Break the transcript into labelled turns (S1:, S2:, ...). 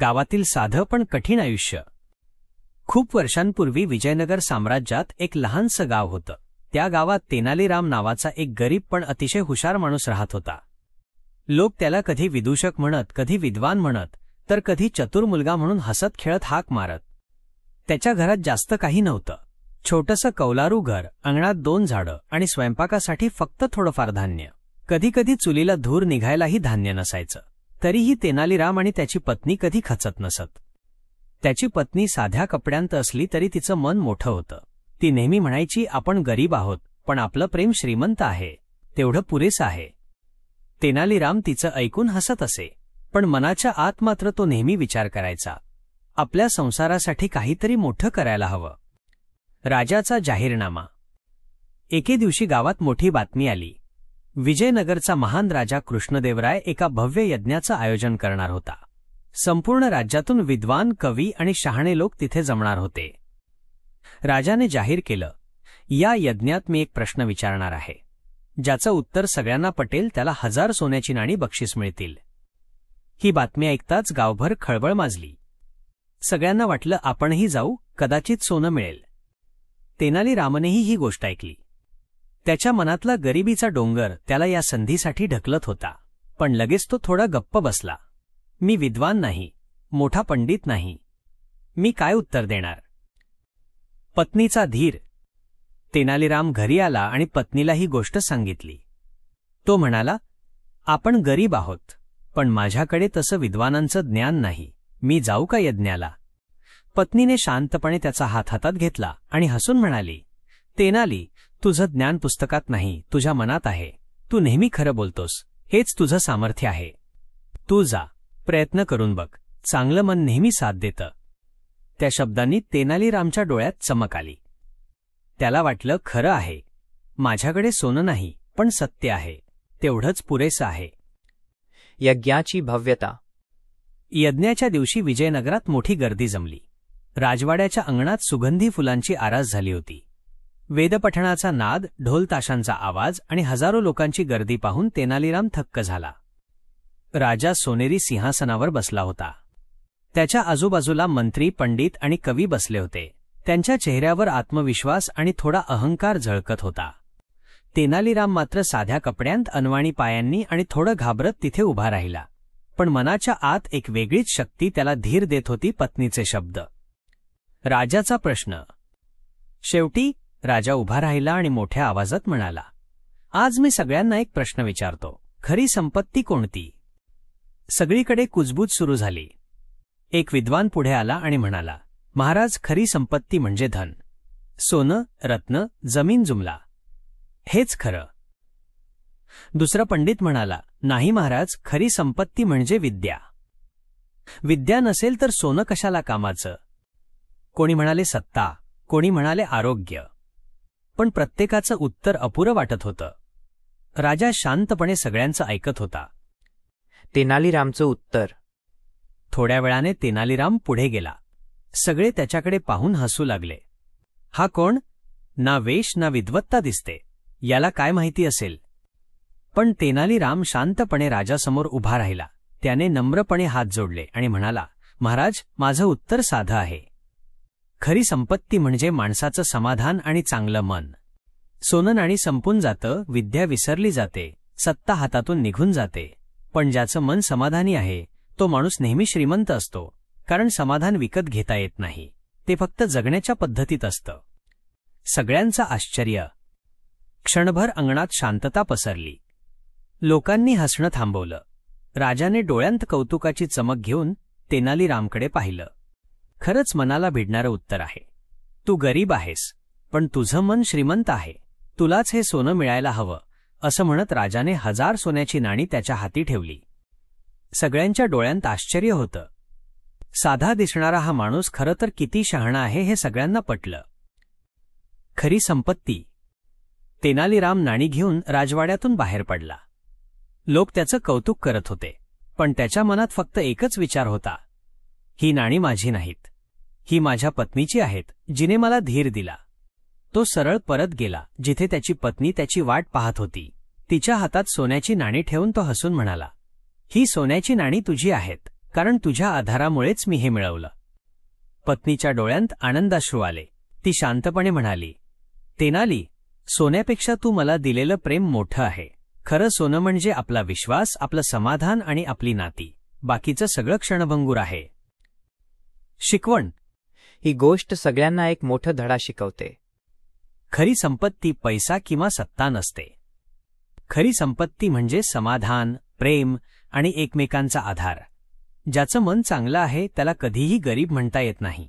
S1: गावातील साधं पण कठीण आयुष्य. खूप वर्षांपूर्वी विजयनगर साम्राज्यात एक लहानसं गाव होतं. त्या गावात तेनालीराम नावाचा एक गरीब पण अतिशय हुशार माणूस राहत होता. लोक त्याला कधी विदूषक म्हणत कधी विद्वान म्हणत तर कधी चतुर मुलगा म्हणून हसत खेळत हाक मारत. त्याच्या घरात जास्त काही नव्हतं. छोटंसं कौलारू घर अंगणात दोन झाडं आणि स्वयंपाकासाठी फक्त थोडंफार धान्य. कधीकधी चुलीला धूर निघायलाही धान्य नसायचं. तरीही तेनालीराम आणि त्याची पत्नी कधी खचत नसत. त्याची पत्नी साध्या कपड्यांत असली तरी तिचं मन मोठं होतं. ती नेहमी म्हणायची आपण गरीब आहोत पण आपलं प्रेम श्रीमंत आहे. तेवढं पुरेसं आहे. तेनालीराम तिचं ऐकून हसत असे पण मनाच्या आत मात्र तो नेहमी विचार करायचा. आपल्या संसारासाठी काहीतरी मोठं करायला हवं. राजाचा जाहीरनामा. एके दिवशी गावात मोठी बातमी आली. विजयनगरचा महान राजा कृष्णदेवराय एका भव्य यज्ञाचं आयोजन करणार होता. संपूर्ण राज्यातून विद्वान कवी आणि शहाणे लोक तिथे जमणार होते. राजाने जाहीर केलं या यज्ञात मी एक प्रश्न विचारणार आहे. ज्याचं उत्तर सगळ्यांना पटेल त्याला हजार सोन्याची नाणी बक्षीस मिळतील. ही बातमी ऐकताच गावभर खळबळ माजली. सगळ्यांना वाटलं आपणही जाऊ कदाचित सोनं मिळेल. तेनाली रामनेही ही गोष्ट ऐकली. त्याच्या मनातला गरिबीचा डोंगर त्याला या संधीसाठी ढकलत होता. पण लगेच तो थोडा गप्प बसला. मी विद्वान नाही. मोठा पंडित नाही. मी काय उत्तर देणार? पत्नीचा धीर. तेनालीराम घरी आला आणि पत्नीला ही गोष्ट सांगितली. तो म्हणाला आपण गरीब आहोत पण माझ्याकडे तसं विद्वानांचं ज्ञान नाही. मी जाऊ का यज्ञाला? पत्नीने शांतपणे त्याचा हात हातात घेतला आणि हसून म्हणाली तेनाली तुझं ज्ञान पुस्तकात नाही तुझ्या मनात आहे. तू नेहमी खरं बोलतोस. हेच तुझं सामर्थ्य आहे. तू जा. प्रयत्न करून बघ. चांगलं मन नेहमी साथ देतं. त्या शब्दांनी तेनालीरामच्या डोळ्यात चमक आली. त्याला वाटलं खरं आहे. माझ्याकडे सोनं नाही पण सत्य आहे. तेवढंच पुरेसं आहे.
S2: यज्ञाची भव्यता.
S1: यज्ञाच्या दिवशी विजयनगरात मोठी गर्दी जमली. राजवाड्याच्या अंगणात सुगंधी फुलांची आरास झाली होती. वेदपठणाचा नाद ढोलताशांचा आवाज आणि हजारो लोकांची गर्दी पाहून तेनालीराम थक्क झाला. राजा सोनेरी सिंहासनावर बसला होता. त्याच्या आजूबाजूला मंत्री पंडित आणि कवी बसले होते. त्यांच्या चेहऱ्यावर आत्मविश्वास आणि थोडा अहंकार झळकत होता. तेनालीराम मात्र साध्या कपड्यांत अनवाणी पायांनी आणि थोडं घाबरत तिथे उभा राहिला. पण मनाच्या आत एक वेगळीच शक्ती त्याला धीर देत होती पत्नीचे शब्द. राजाचा प्रश्न. शेवटी राजा उभा राहिला आणि मोठ्या आवाजात म्हणाला आज मी सगळ्यांना एक प्रश्न विचारतो. खरी संपत्ती कोणती? सगळीकडे कुजबूज सुरू झाली. एक विद्वान पुढे आला आणि म्हणाला महाराज खरी संपत्ती म्हणजे धन. सोनं रत्न जमीन जुमला. हेच खरं. दुसरा पंडित म्हणाला नाही महाराज खरी संपत्ती म्हणजे विद्या. विद्या नसेल तर सोनं कशाला कामाचं? कोणी म्हणाले सत्ता कोणी म्हणाले आरोग्य. पण प्रत्येकाचं उत्तर अपुरं वाटत होतं. राजा शांतपणे सगळ्यांचं ऐकत होता.
S2: तेनालीरामचं उत्तर.
S1: थोड्या वेळाने तेनालीराम पुढे गेला. सगळे त्याच्याकडे पाहून हसू लागले. हा कोण? ना वेश ना विद्वत्ता दिसते. याला काय माहिती असेल? पण तेनालीराम शांतपणे राजासमोर उभा राहिला. त्याने नम्रपणे हात जोडले आणि म्हणाला महाराज माझं उत्तर साधं आहे. खरी संपत्ती म्हणजे माणसाचं समाधान आणि चांगलं मन. सोनं आणि संपून जातं विद्या विसरली जाते सत्ता हातातून निघून जाते. पण ज्याचं मन समाधानी आहे तो माणूस नेहमी श्रीमंत असतो कारण समाधान विकत घेता येत नाही. ते फक्त जगण्याच्या पद्धतीत असतं. सगळ्यांचं आश्चर्य. क्षणभर अंगणात शांतता पसरली. लोकांनी हसणं थांबवलं. राजाने डोळ्यांत कौतुकाची चमक घेऊन तेनालीरामकडे पाहिलं. खरंच मनाला भिडणारं उत्तर आहे. तू गरीब आहेस पण तुझं मन श्रीमंत आहे. तुलाच हे सोनं मिळायला हवं असं म्हणत राजाने हजार सोन्याची नाणी त्याच्या हाती ठेवली. सगळ्यांच्या डोळ्यांत आश्चर्य होतं. साधा दिसणारा हा माणूस खरं तर किती शहाणा आहे हे सगळ्यांना पटलं. खरी संपत्ती. तेनालीराम नाणी घेऊन राजवाड्यातून बाहेर पडला. लोक त्याचं कौतुक करत होते पण त्याच्या मनात फक्त एकच विचार होता. ही नाणी माझी नाहीत. ही माझ्या पत्नीची आहेत जिने मला धीर दिला. तो सरळ परत गेला जिथे त्याची पत्नी त्याची वाट पाहत होती. तिच्या हातात सोन्याची नाणी ठेवून तो हसून म्हणाला ही सोन्याची नाणी तुझी आहेत कारण तुझ्या आधारामुळेच मी हे मिळवलं. पत्नीच्या डोळ्यांत आनंदाश्रू आले. ती शांतपणे म्हणाली तेनाली सोन्यापेक्षा तू मला दिलेलं प्रेम मोठं आहे. खरं सोनं म्हणजे आपला विश्वास आपलं समाधान आणि आपली नाती. बाकीचं सगळं क्षणभंगूर आहे. शिकवण
S2: ही गोष्ट सगळ्यांना एक मोठं धडा शिकवते.
S1: खरी संपत्ती पैसा किंवा सत्ता नसते. खरी संपत्ती म्हणजे समाधान प्रेम आणि एकमेकांचा आधार. ज्याचं मन चांगलं आहे त्याला कधीही गरीब म्हणता येत नाही.